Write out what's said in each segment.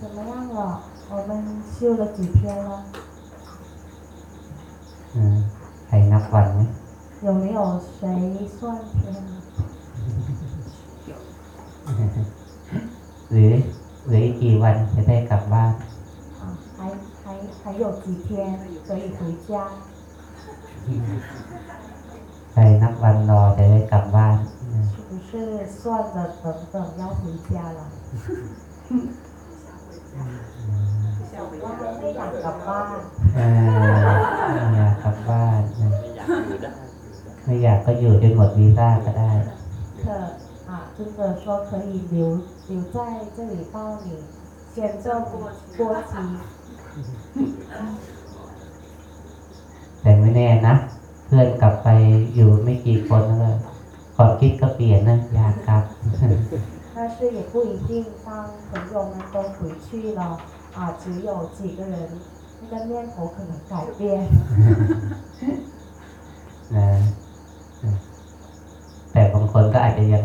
怎么样了？我们修了几天了？ อืมใครนับวันไหม 有没有谁算天呢？ หรือหรืออีกกี่วันจะได้กลับบ้าน 啊，还还还有几天可以回家？ ใครนับวันรอจะได้กลับบ้านอืม 是不是算着等等要回家了？ ไม่อยากกลับบ้าน เออไม่อยากกลับบ้านนะ ไม่อยากอยู่ได้ไม่อยากก็อยู่จนหมดวีซ่าก็ได้ 可啊，真的说可以留留在这里到你签证过期。 แต่ไม่แน่นะ เพื่อนกลับไปอยู่ไม่กี่คนแล้วก็ความคิดก็เปลี่ยนนะอยากกลับ 但是也不一定，当朋友们都回去了啊，只有几个人，那个念头可能改变。 นะนะแต่บางคนก็อาจจะยัง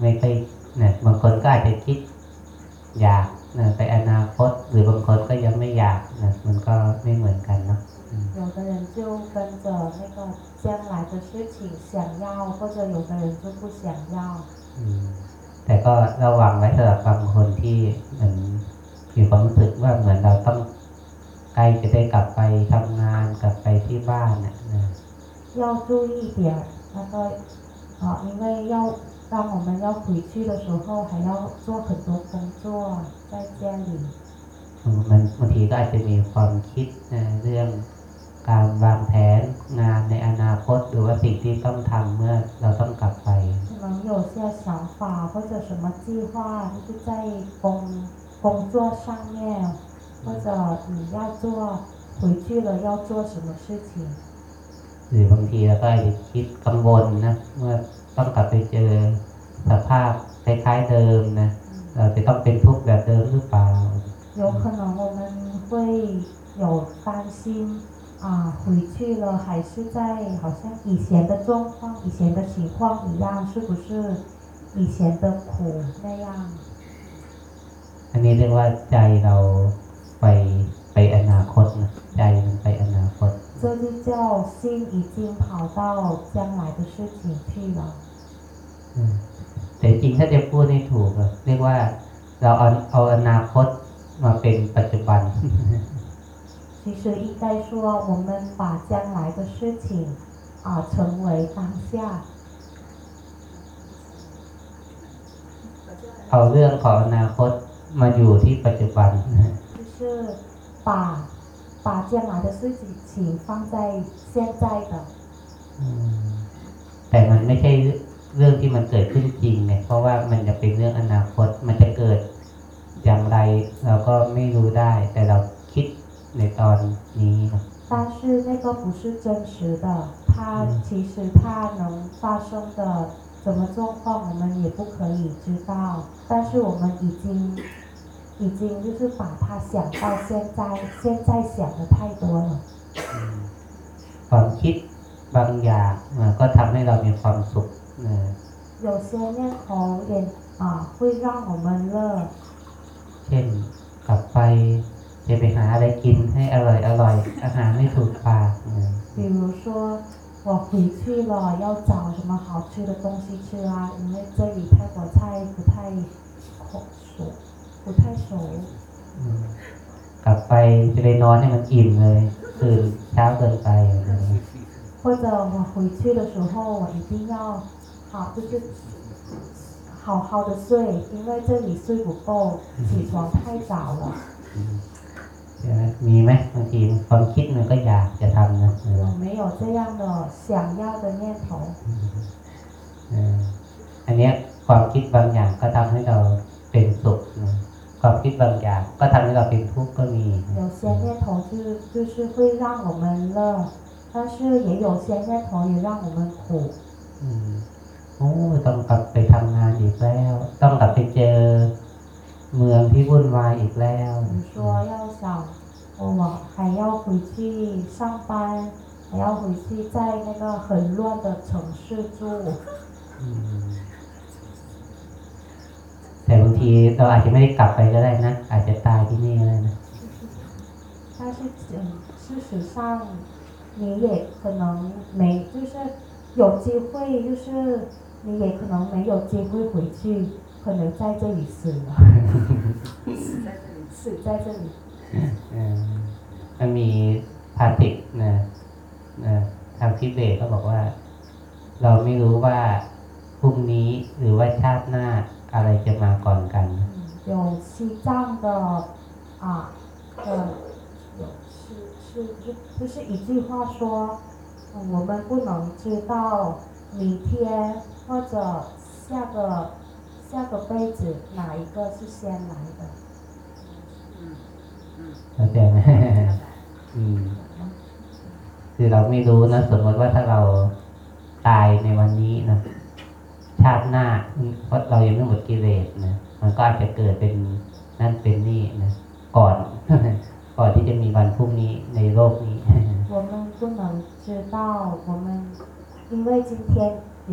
ไม่ค่อยนะบางคนก็อาจจะคิด อยากนะไปอนาคต หรือบางคนก็ยังไม่อยากนะมันก็ไม่เหมือนกันเนาะอืม 有的人就跟着那个将来的事情想要，或者有的人就不想要。 อืม แต่ก็ระวังไว้สำหรับบางคนที่เหมือนมีความรู้สึกว่าเหมือนเราต้องใกล้จะได้กลับไปทำงานกลับไปที่บ้านนะนะ 要注意一点，那个啊，因为要当我们要回去的时候，还要做很多工作在家里。 มันบางทีก็อาจจะมีความคิดนะเรื่องการวางแผนงานในอนาคต หรือว่าสิ่งที่ต้องทำเมื่อเราต้องกลับไป 可 能有些想法或者什么计划，就是在工工作上面，或者你要做回去了要做什么事情。 หรือบางทีเราก็อาจจะคิดกังวลนะเมื่อต้องกลับไปเจอสภาพคล้ายๆเดิมนะเราจะต้องเป็นทุกข์แบบเดิมหรือเปล่า 有可能我们会有担心 啊，回去了还是在好像以前的状况、以前的情况一样，是不是以前的苦那样？ อันนี้เรียกว่าใจเราไปไปอนาคตนะใจมันไปอนาคต 这就叫心已经跑到将来的事情去了。 อืมแต่จริงถ้าจะพูดให้ถูกอะเรียกว่าเราเอาเอาอนาคตมาเป็นปัจจุบัน 其实应该说，我们把将来的事情啊、成为当下。เอาเรื่องของอนาคตมาอยู่ที่ปัจจุบันฟิชเชอร์ป่าป่าเจ้าหมายคือสิ่งฟังใจเสียใจ现在的。แต่มันไม่ใช่เรื่องที่มันเกิดขึ้นจริงเนี่ย เพราะว่ามันจะเป็นเรื่องอนาคต มันจะเกิดอย่างไรเราก็ไม่รู้ได้ แต่เรา ในตอนนี้เนอะ 但是那个不是真实的，它嗯其实它能发生的什么状况，我们也不可以知道。但是我们已经已经就是把它想到现在，现在想的太多了。 ความคิดบางอย่างอ่ะก็ทำให้เรามีความสุขนะ 有些念头也啊会让我们乐， เช่นกลับไป จะไปหาอะไรกินให้อร่อยอร่อยอาหารไม่ถูกปากนะ 比如说我回去了要找什么好吃的东西吃啊，因为这里泰国菜不太口熟，不太熟。 อืมกลับไปจะไปนอนให้มันอิ่มเลยตื่นเช้าเกินไปอะไรอย่างเงี้ย 或者我回去的时候，我一定要好，就是好好的睡，因为这里睡不够，起床太早了。 ใช่ไหมมีไหมบางทีความคิดมันก็อยากจะทำนะเออ 有没有这样的想要的念头？ เอออันเนี้ยความคิดบางอย่างก็ทำให้เราเป็นสุขนะความคิดบางอย่าง ก็ทำให้เราเป็นทุกข์ก็มีนะ 有些念头就就是会让我们乐，但是也有些念头也让我们苦。 อืมโอ้ยต้องกลับไปทำงานอีกแล้ว ต้องกลับไปเจอ เมืองที่วุ่นวายอีกแล้ว 你说要想，哦我还要回去上班，还要回去在那个很乱的城市住。 อืมแต่บางที ทีเราอาจจะไม่ได้กลับไปก็ได้นะ อาจจะตายที่นี่ก็ได้นะ 但是嗯，事实上你也可能没，就是有机会，就是你也可能没有机会回去， 可能在这里死了，死在这里。 เออมันมีพาติกนะนะทางทิเบตก็บอกว่า เราไม่รู้ว่าพรุ่งนี้หรือว่าชาติหน้าอะไรจะมาก่อนกัน 嗯，有西藏的啊的有是是就就是一句话说，嗯，我们不能知道明天或者下个 下个辈子哪一个是先来的。 เข้าใจไหม อืม คือเราไม่รู้นะ สมมติว่าถ้าเราตายในวันนี้นะ ชาติหน้า เพราะเรายังไม่หมดกิเลสนะ มันก็อาจจะเกิดเป็นนั่นเป็นนี่นะ ก่อน ก่อนที่จะมีวันพรุ่งนี้ในโลกนี้ 我们不能知道，我们因为今天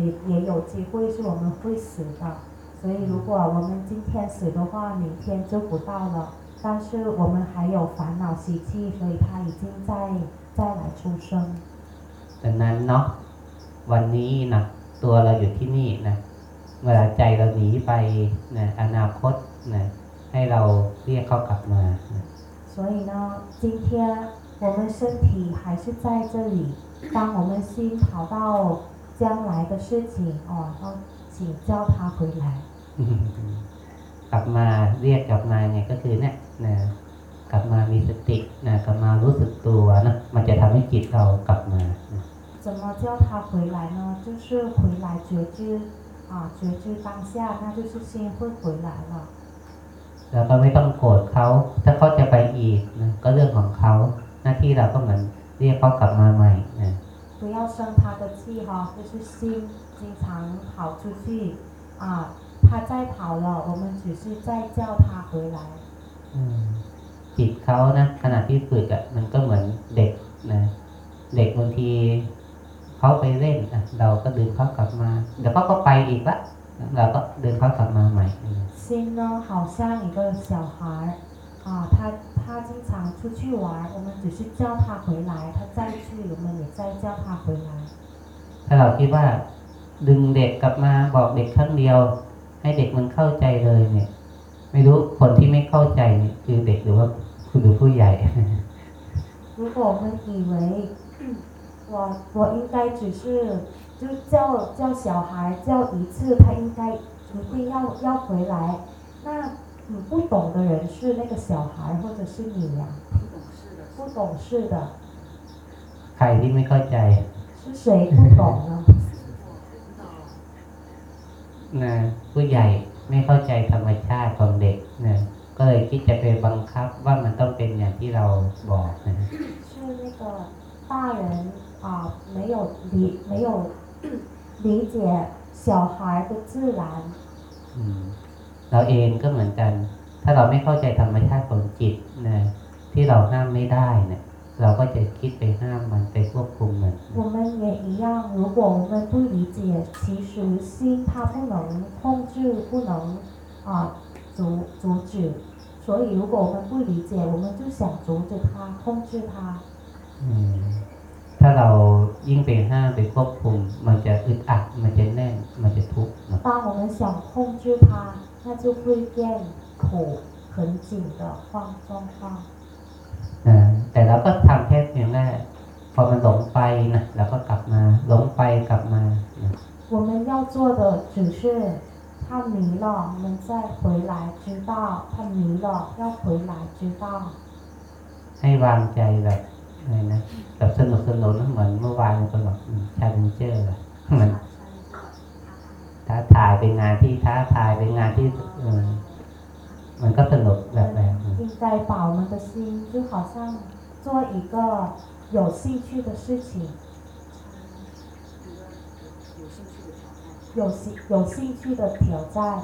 也也有机会是我们会死的， 所以如果我们今天死的话，明天就不到了。但是我们还有烦恼习气，所以他已经在再来出生。 ดังนั้นเนาะวันนี้นะตัวเราอยู่ที่นี่นะเวลาใจเราหนีไปนะอนาคตนะให้เราเรียกเขากลับมานะ 所以呢，今天我们身体还是在这里，当我们心跑到将来的事情哦，要请叫他回来。 กลับมาเรียกกลับมาไงก็คือเนี่ยนะกลับมามีสตินะกลับมารู้สึกตัวนะมันจะทำให้จิตเรากลับมานะ 怎么叫他回来呢？就是回来觉知啊，觉知当下，那就是心会回来了。 แล้วก็ไม่ต้องโกรธเขาถ้าเขาจะไปอีกนะก็เรื่องของเขาหน้าที่เราก็เหมือนเรียกเขากลับมาใหม่นะ 不要生他的气哈，就是心经常跑出去啊， 他再跑了，我们只是在叫他回来。 อืมจิตเขานะขณะที่ฝึกอ่ะมันก็เหมือนเด็กนะเด็กบางทีเขาไปเล่นอ่ะเราก็ดึงเขากลับมา เดี๋ยวเขาก็ไปอีกละเราก็ดึงเขากลับมาใหม่นะ 心呢，好像一个小孩啊，他他经常出去玩，我们只是叫他回来，他再去，我们也再叫他回来。 ถ้าเราคิดว่า ดึงเด็กกลับมาบอกเด็กครั้งเดียว ให้เด็กมันเข้าใจเลยเนี่ย ไม่รู้คนที่ไม่เข้าใจเนี่ยคือเด็กหรือว่าคือหรือผู้ใหญ่ 如果我们以为我我应该只是就叫叫小孩叫一次，他应该一定要要回来，那你不懂的人是那个小孩或者是你呀、不懂事的， ใครที่ไม่เข้าใจ 是谁不懂呢？ นะผู้ใหญ่ไม่เข้าใจธรรมชาติของเด็กนะก็เลยคิดจะไปบังคับว่ามันต้องเป็นอย่างที่เราบอกนะ 是那个大人啊、没有理没有理解小孩的自然， อืมเราเองก็เหมือนกัน ถ้าเราไม่เข้าใจธรรมชาติของจิตนะที่เราห้ามไม่ได้เนะี่ย เราก็จะคิดไปห้ามมันไปควบคุมมัน 我们也一样，如果我们不理解，其实心它不能控制，不能啊阻阻止。所以如果我们不理解，我们就想阻止它、控制它。 อืมถ้าเรายิ่งไปห้ามไปควบคุม มันจะอึดอัด มันจะแน่น มันจะทุกข์เนอะ 当我们想控制它，那就会变苦、很紧的状状况。 นะแต่เราก็ทำแค่เพียงแค่พอมันหลงไปนะเราก็กลับมาหลงไปกลับมานะ 我们要做的只是它迷了，我们再回来知道；它迷了，要回来知道。 ให้วางใจแบบอะไรนะแบบสนุกสนุกนะเหมือนเมื่อวานมีคนบอกชาเลนเจอร์มันท้าทายเป็นงานที่ท้าทายเป็นงานที่เออมันก็สนุกแบบแบบหนึ่ง 应该把我们的心就好像 做一个有兴趣的事情，有兴有兴趣的挑战，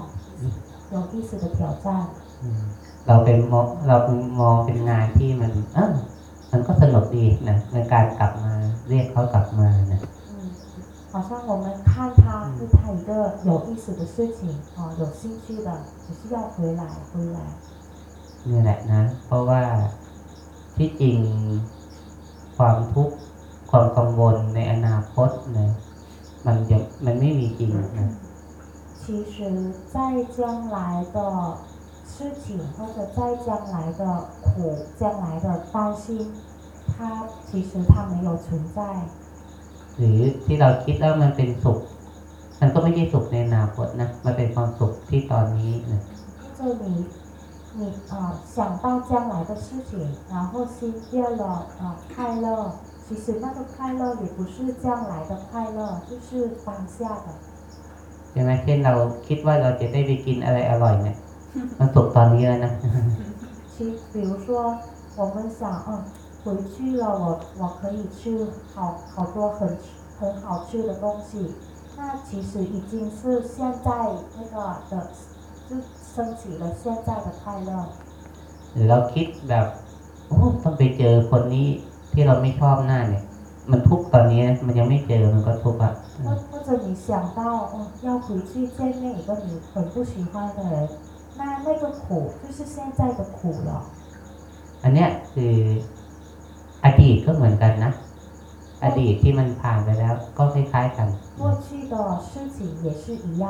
有意思的挑战。 อืมเราเป็นมองเราเป็นมองเป็นงานที่มันเออมันก็สนุกดีนะในการกลับมาเรียกเขากลับมานะ 嗯，好像我们看它是它一个 有意思的事情啊、有兴趣的只是要回来回来 นี่แหละนะ เพราะว่า ที่จริงความทุกข์ความกังวลในอนาคตนะมันยังมันไม่มีจริงนะ 其实在将来的事情或者在将来的苦将来的担心它其实它没有存在 หรือที่เราคิดแล้วมันเป็นสุข มันก็ไม่ใช่สุขในอนาคตนะ มันเป็นความสุขที่ตอนนี้นะ 或者你 你啊、想到将来的事情，然后心变了啊、快乐，其实那个快乐也不是将来的快乐，就是当下的。 ใช่ไหมเช่นเราคิดว่าเราจะได้ไปกินอะไรอร่อยเนี่ย มันสุขตอนนี้แล้วนะ 其比如说我们想，嗯，回去了，我我可以吃好好多很很好吃的东西，那其实已经是现在那个的，就 升起了现在的快乐。 หรือเราคิดแบบโอ้ต้องไปเจอคนนี้ที่เราไม่ชอบหน้าเนี่ย มันทุกข์ตอนนี้นะมันยังไม่เจอมันก็ทุกข์อ่ะ 或或者你想到，嗯，要回去见面一个你很不喜欢的人，那那个苦就是现在的苦了。 อันเนี้ยคืออดีตก็เหมือนกันนะ อดีตที่มันผ่านไปแล้ว ก็คล้าย ๆ กัน 过去的事情也是一样，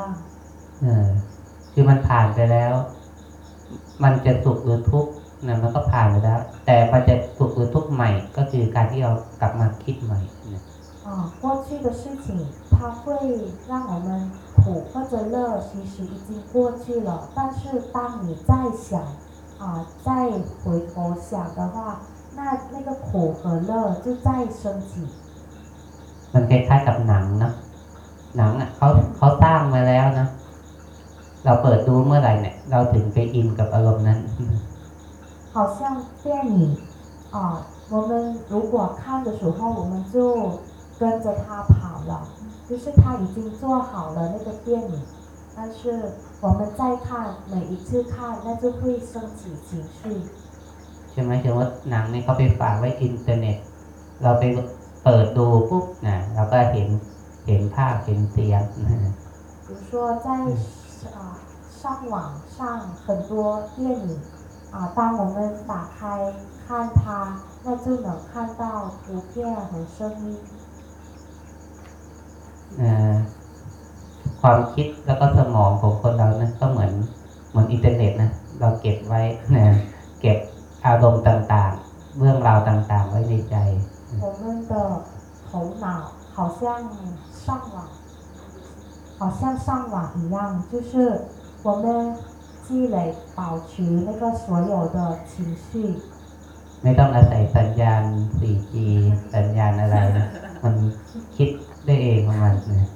เออ คือมันผ่านไปแล้ว มันจะสุขหรือทุกข์นะมันก็ผ่านไปแล้ว แต่มันจะสุขหรือทุกข์ใหม่ ก็คือการที่เรากลับมาคิดใหม่นะ 啊，过去的事情它会让我们苦或者乐，其实已经过去了。但是当你再想啊，再回头想的话，那那个苦和乐就再升起。 มันคล้ายๆกับหนังเนาะหนังอ่ะเขาเขาสร้างมาแล้วนะ เราเปิดดูเมื่อไหร่เนี่ย เราถึงไปอินกับอารมณ์นั้น 好像电影啊，我们如果看的时候，我们就跟着它跑了，就是他已经做好了那个电影，但是我们再看每一次看，那就会升起情绪。 ใช่ไหมสมมติหนังเนี่ยเขาไปฝากไว้อินเทอร์เน็ต เราไปเปิดดูปุ๊บนะเราก็เห็นเห็นภาพเห็นเสียงนะ 比如说在啊 上网上很多电影啊，当我们打开看它，那就能看到图片和声音。 เอ่อความคิดแล้วก็สมองของคนเรานะก็เหมือนเหมือนอินเทอร์เน็ตนะเราเก็บไว้นะเก็บอารมณ์ต่างๆ เรื่องราวต่างๆ ไว้ในใจ 我们的头脑好像上网，好像上网一样，就是 我们积累、保持那个所有的情绪， ไม่ต้องอาศัยสัญญาณ 4G สัญญาณอะไรนะมันคิดได้เองของมันนะ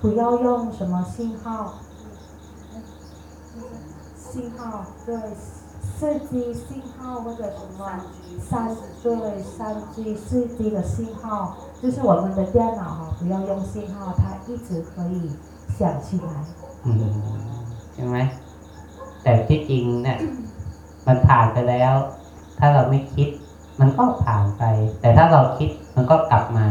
不要用什么信号，信号对，四 G 信号或者什么三对三 G、四 G 的信号，就是我们的电脑哈，不要用信号，它一直可以响起来。 อืมใ ช่ไหมแต่ที่จริงเนี่ย มันผ่านไปแล้ว ถ้าเราไม่คิด มันก็ผ่านไป แต่ถ้าเราคิดมันก็กลับมา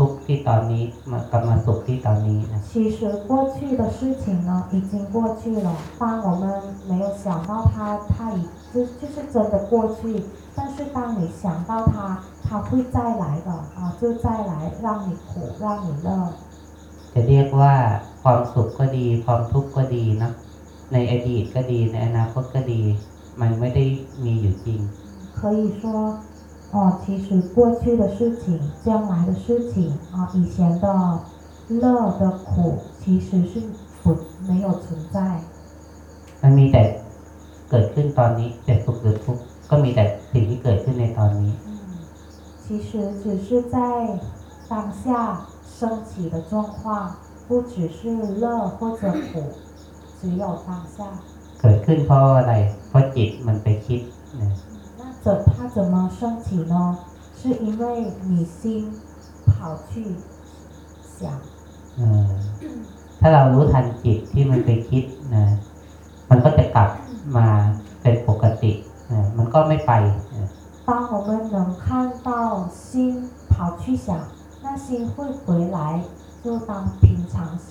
ทุกข์ที่ตอนนี้มากลับมาสุขที่ตอนนี้นะ 其实过去的事情呢，已经过去了。当我们没有想到它，它已就就是真的过去。但是当你想到它，它会再来的啊，就再来让你苦，让你乐。 จะเรียกว่าความสุขก็ดี ความทุกข์ก็ดีเนอะ ในอดีตก็ดี ในอนาคตก็ดี มันไม่ได้มีอยู่จริง 可以说，哦，其实过去的事情、将来的事情啊，以前的乐的苦，其实是不没有存在。 มันมีแต่เกิดขึ้นตอนนี้แต่สุขหรือทุกข์ก็มีแต่สิ่งที่เกิดขึ้นในตอนนี้ 嗯，其实只是在当下升起的状况，不只是乐或者苦， 只有当下。 เกิดขึ้นเพราะอะไร เพราะจิตมันไปคิดนะ 那怎它怎么升起呢？是因为你心跑去想， เออถ้าเรารู้ทันจิตที่มันไปคิดนะ มันก็จะกลับมาเป็นปกตินะมันก็ไม่ไปนะ 当我们能看到心跑去想，那心会回来，就当平常心。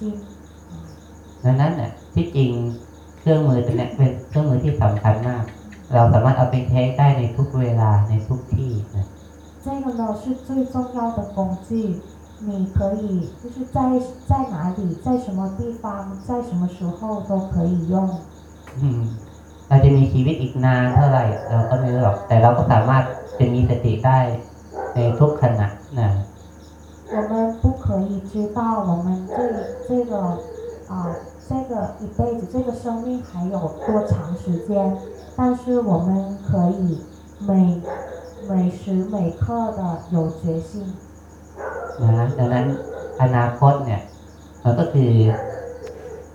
เ ดังนั้นเนี่ย ที่จริงเครื่องมือตัวเนี้ยเป็นเครื่องมือที่สำคัญมาก เราสามารถเอาไปใช้ได้ในทุกเวลาในทุกที่นะ 这个呢是最重要的工具，你可以就是在在哪里，在什么地方，在什么时候都可以用。 อืมเราจะมีชีวิตอีกนานเท่าไหร่ เราก็ไม่รู้หรอก แต่เราก็สามารถจะมีสติได้ในทุกขณะนะ 我们不可以知道我们这这个 啊、这个一辈子这个生命还有多长时间，但是我们可以每每时每刻的有决心。 นะดังนั้นอนาคตเนี่ย มันก็คือ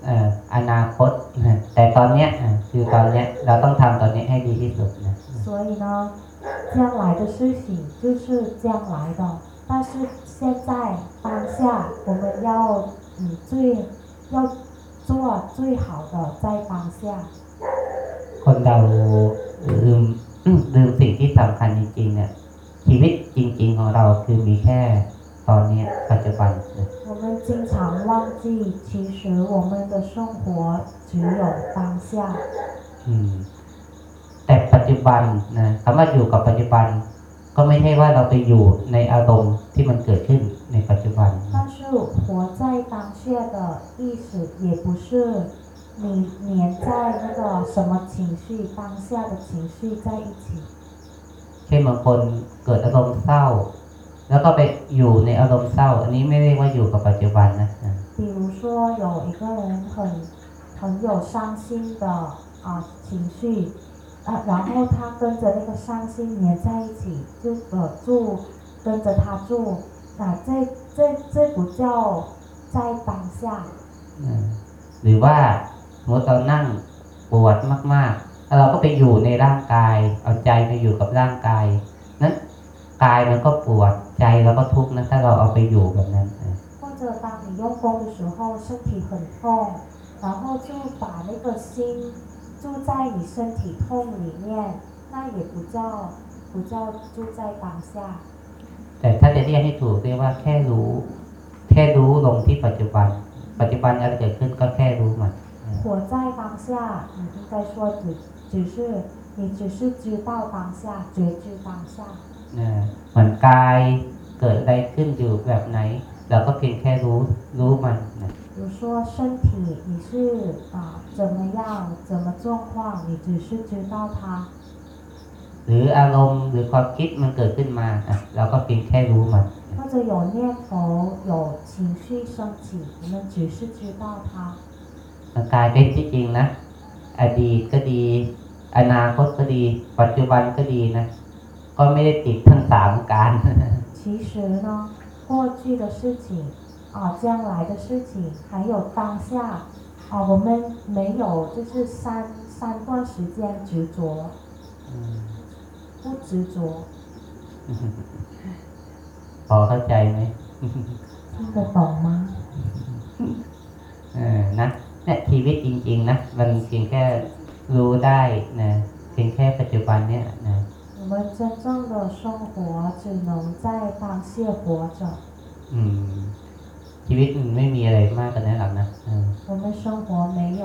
เอ่ออนาคตนะแต่ตอนเนี้ยอ่ะคือตอนเนี้ยเราต้องทำตอนนี้ให้ดีที่สุดนะ 所以呢，将来的事情就是将来的，但是现在当下我们要嗯最 要做最好的在当下。 คนเราลืม ลืมสิ่งที่สำคัญจริงๆเนี่ย ชีวิตจริง ๆ ของเราคือมีแค่ตอนเนี้ยปัจจุบันนะ 我们经常忘记，其实我们的生活只有当下。 อืม แต่ปัจจุบันนะคำว่าอยู่กับปัจจุบัน ก็ไม่ใช่ว่าเราไปอยู่ในอารมณ์ที่มันเกิดขึ้นในปัจจุบันนะ 但是活在 当下的意思，也不是你黏在那个什么情绪，当下的情绪在一起。 เช่นบางคนเกิดอารมณ์เศร้า แล้วก็ไปอยู่ในอารมณ์เศร้า อันนี้ไม่เรียกว่าอยู่กับปัจจุบันนะอ่า 比如说有一个人很很有伤心的啊、情绪啊，然后他跟着那个伤心黏在一起，就呃住跟着他住，那这这这不叫 在当下。 อ่าหรือว่าสมมติเรานั่งปวดมากๆแล้วเราก็ไปอยู่ในร่างกาย เอาใจไปอยู่กับร่างกาย นั้นกายมันก็ปวดใจเราก็ทุกข์นะถ้าเราเอาไปอยู่แบบนั้นอ่า 或者当你用功的时候，身体很痛，然后就把那个心住在你身体痛里面，那也不叫不叫住在当下。 แต่ถ้าจะเรียกให้ถูกเรียกว่าแค่รู้ แค่รู้ลงที่ปัจจุบัน ปัจจุบันอะไรเกิดขึ้นก็แค่รู้มันอ่า 活在当下，你应该说只只是你只是知道当下，觉知当下。 นะเหมือนกายเกิดอะไรขึ้นอยู่แบบไหน เราก็เพียงแค่รู้รู้มันนะ 比如说身体你是啊、怎么样，怎么状况，你只是知道它。 หรืออารมณ์หรือความคิดมันเกิดขึ้นมาอ่ะเราก็เพียงแค่รู้มัน 或者有念头、有 情绪升起，我们只是知道它。 มันกลายเป็นที่จริงนะ อดีตก็ดี อนาคตก็ดี ปัจจุบันก็ดีนะ ก็ไม่ได้ติดทั้งสามการ 其实呢，过去的事情啊，将来的事情，还有当下啊，我们没有就是三三段时间执着， อืม 不执着。 พอเข้าใจไหม 听得懂吗？ เออนะเนี่ยชีวิตจริง ๆ นะ มันเพียงแค่รู้ได้นะเพียงแค่ปัจจุบันเนี่ยนะ 我们真正的生活只能在当下活着， อืม ชีวิตมันไม่มีอะไรมากกว่านั้นหรอกนะเออ 我们生活没有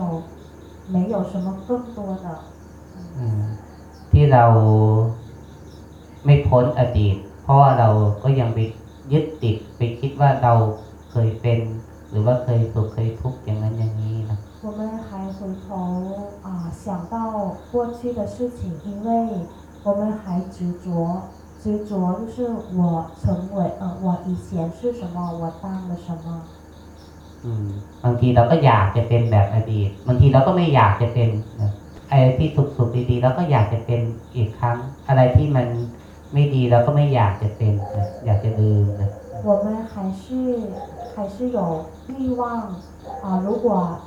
没有什么更多的。 อืมที่เราไม่พ้นอดีต เพราะว่าเราก็ยังไปยึดติด ไปคิดว่าเราเคยเป็น หรือว่าเคยสุขเคยทุกข์อย่างนั้นอย่างนี้นะ 我们还回头啊、想到过去的事情，因为我们还执着，执着就是我成为呃我以前是什么，我当了什么。 อืม บางทีเราก็อยากจะเป็นแบบอดีต บางทีเราก็ไม่อยากจะเป็นนะอะไรที่สุขสุขดีๆเราก็อยากจะเป็นอีกครั้ง อะไรที่มันไม่ดีเราก็ไม่อยากจะเป็นนะอยากจะลืมนะ 我们还是还是有欲望啊、如果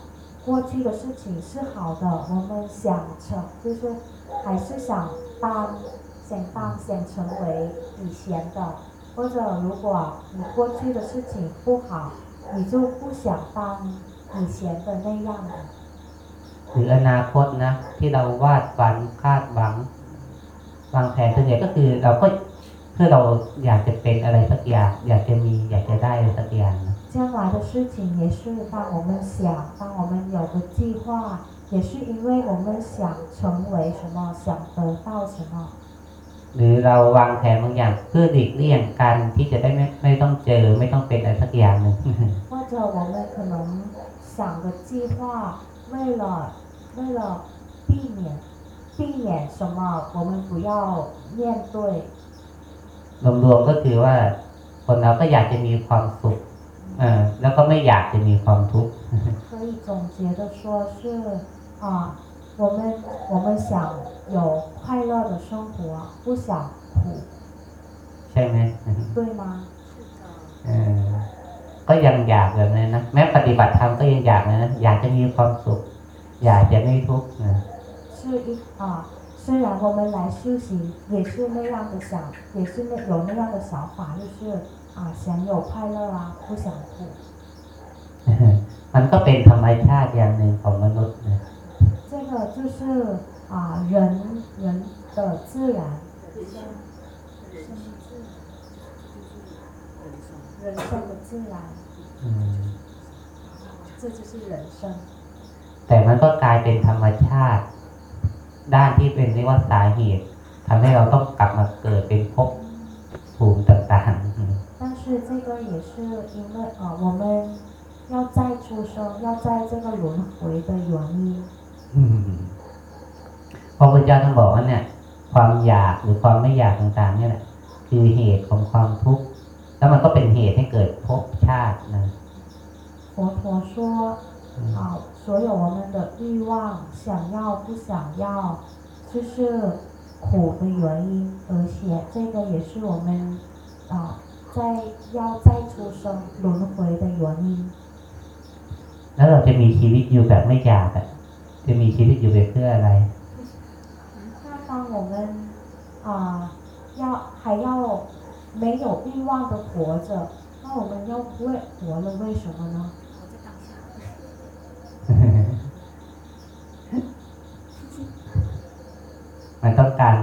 过去的事情是好的，我们想成就是还是想当想当想成为以前的，或者如果你过去的事情不好，你就不想当以前的那样的。 หรืออนาคตนะ ที่เราวาดฝันคาดหวัง วางแผนส่วนใหญ่ก็คือเราก็เ พื่อเราอยากจะเป็นอะไรสักอย่าง อยากจะมีอยากจะได้อะไรสักอย่างนะ 将来的事情也是当我们想，当我们有个计划，也是因为我们想成为什么，想得到什么。 หรือเราวางแผนบางอย่างเพื่อหลีกเลี่ยงการที่จะได้ไม่ไม่ต้องเจอ ไม่ต้องเป็นอะไรสักอย่างหนึ่ง 或者我们可能想的计划，为了为了避免避免什么，我们不要面对。 รวมๆก็คือว่า คนเราก็อยากจะมีความสุขเออแล้วก็ไม่อยากจะมีความทุกข์ 可以总结的说是啊，我们我们想有快乐的生活，不想苦， ใช่ไหม 对吗？ เออก็ยังอยากแบบนั้นนะแม้ปฏิบัติธรรมก็ยังอยากนะอยากจะมีความสุข อยากจะไม่ทุกข์นะ 是一啊， 虽然我们来修行也是那样的想，也是那有那样的想法，就是啊想有快乐啊，不想苦。 มันก็เป็นธรรมชาติอย่างหนึ่งของมนุษย์นะ 这个就是啊人人的自然，人生的自然， อืม 这就是人生。 แต่มันก็กลายเป็นธรรมชาติ ด้านที่เป็นเรียกว่าสาเหตุทำให้เราต้องกลับมาเกิดเป็นภพภูมิต่างๆอืม 但是这个也是因为呃，我们要再出生，要在这个轮回的原因。 อืมพระพุทธเจ้าท่านบอกว่าเนี่ย ความอยากหรือความไม่อยากต่างๆ เนี่ยแหละคือเหตุของความทุกข์แล้วมันก็เป็นเหตุให้เกิดภพชาตินะ 佛陀说 อืม 啊，所有我们的欲望，想要不想要，就是苦的原因，而且这个也是我们啊在要再出生轮回的原因。 แล้วเราจะมีชีวิตอยู่แบบไม่อยากอะจะมีชีวิตอยู่ไปเพื่ออะไร 那当我们啊要还要没有欲望的活着，那我们要为活了，为什么呢？ มันต้องการ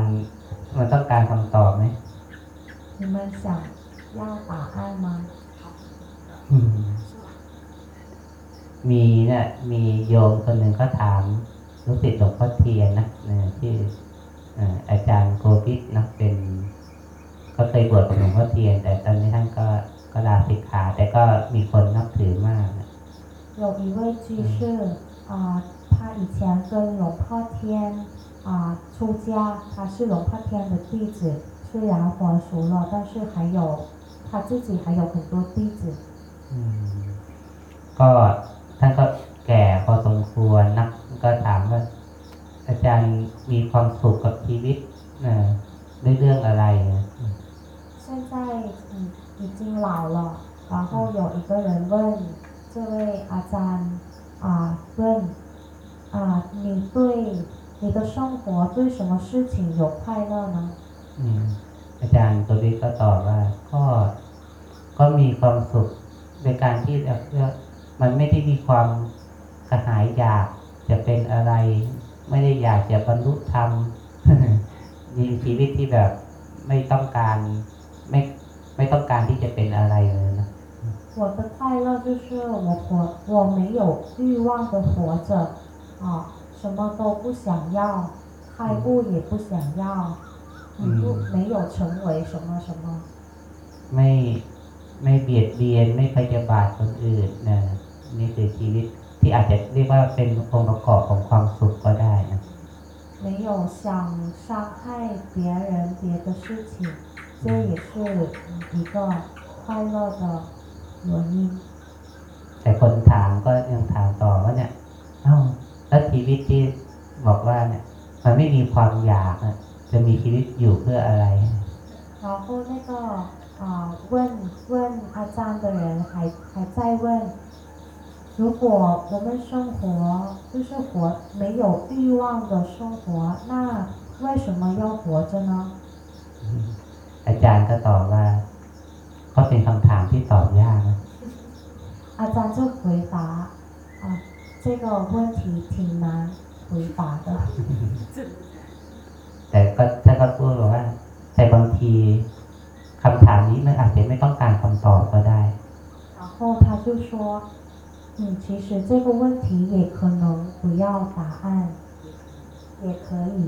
มันต้องการคำตอบไหม 你们想要答案吗？ อืมมีเนี่ย มีโยมคนหนึ่งก็ถามลูกศิษย์หลวงพ่อเทียนนะนะที่เอ่ออาจารย์โกภิตนะเป็น ก็เคยบวชกับหลวงพ่อเทียน แต่ตอนนี้ท่านก็ก็ลาสิกขา แต่ก็มีคนนับถือมากนะ 有一位居士啊、他以前跟龙破天 啊、出家，他是龙破天的弟子，虽然还俗了，但是还有他自己还有很多弟子。 อืมก็ท่านก็แก่พอสมควรนะก็ถามว่า อาจารย์มีความสุขกับชีวิตนะด้วยเรื่องอะไรนะ 现在嗯已经老了，然后有一个人问这位阿赞啊问啊你对 你的生活对什么事情有快乐呢？ อืมอาจารย์ตัววิทย์ก็ตอบว่า ก็ก็มีความสุขในการที่แบบว่ามันไม่ได้มีความกระหายอยากจะเป็นอะไร ไม่ได้อยากจะบรรลุธรรม มีชีวิตที่แบบไม่ต้องการ ไม่ไม่ต้องการที่จะเป็นอะไรเลยนะ 我的快乐就是我活，我没有欲望的活着，啊， 什么都不想要，开悟也不想要，嗯，不没有成为什么什么， ไม่ไม่เบียดเบียนไม่พยาบาทคนอื่นนะนี่คือชีวิตที่อาจจะเรียกว่าเป็นองค์ประกอบของความสุขก็ได้นะ 没有想伤害别人别的事情，这也是嗯一个快乐的原因。 แต่คนถามก็ยังถามต่อว่าเนี่ย เอ้า แล้วชีวิตที่บอกว่าเนี่ย มันไม่มีความอยากนะจะมีชีวิตอยู่เพื่ออะไร 然后那个啊、问问阿张的人还还在问，如果我们生活就是活没有欲望的生活，那为什么要活着呢？ อาจารย์ก็ตอบว่า ก็เป็นคำถามที่ตอบยากนะ 阿张就回答啊， 这个问题挺难回答的。 แต่ก็ท่านก็พูดบอกว่า แต่บางทีคำถามนี้มันอาจจะไม่ต้องการคำตอบก็ได้ 然 后他就说，嗯，其实这个问题也可能不要答案，也可以，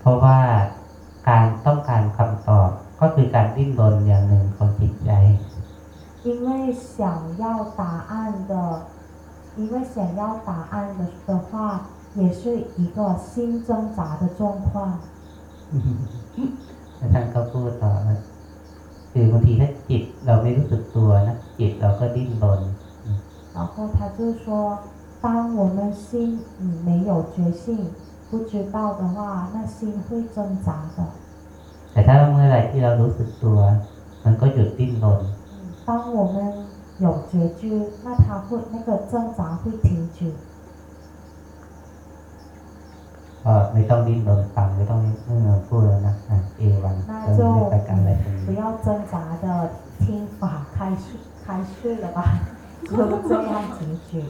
เพราะว่าการต้องการคำตอบ ก็คือการดิ้นรนอย่างหนึ่งของจิตใจ 因为想要答案的， 因为想要答案的的话，也是一个心挣扎的状况。 แล้วท่านก็พูดต่อว่าคือบางทีถ้าจิตเราไม่รู้สึกตัวนะจิตเราก็ดิ้นรน 然后他就说，当我们心嗯没有觉性，不知道的话，那心会挣扎的。 แต่ถ้าเมื่อไหร่ที่เรารู้สึกตัว มันก็หยุดดิ้นรน 嗯，当我们 有觉知，那他会那个挣扎会停止。呃，没当兵的党，没当那个富人呢，啊，一晚那就不要挣扎的听法开始开始了吧，就这样停止。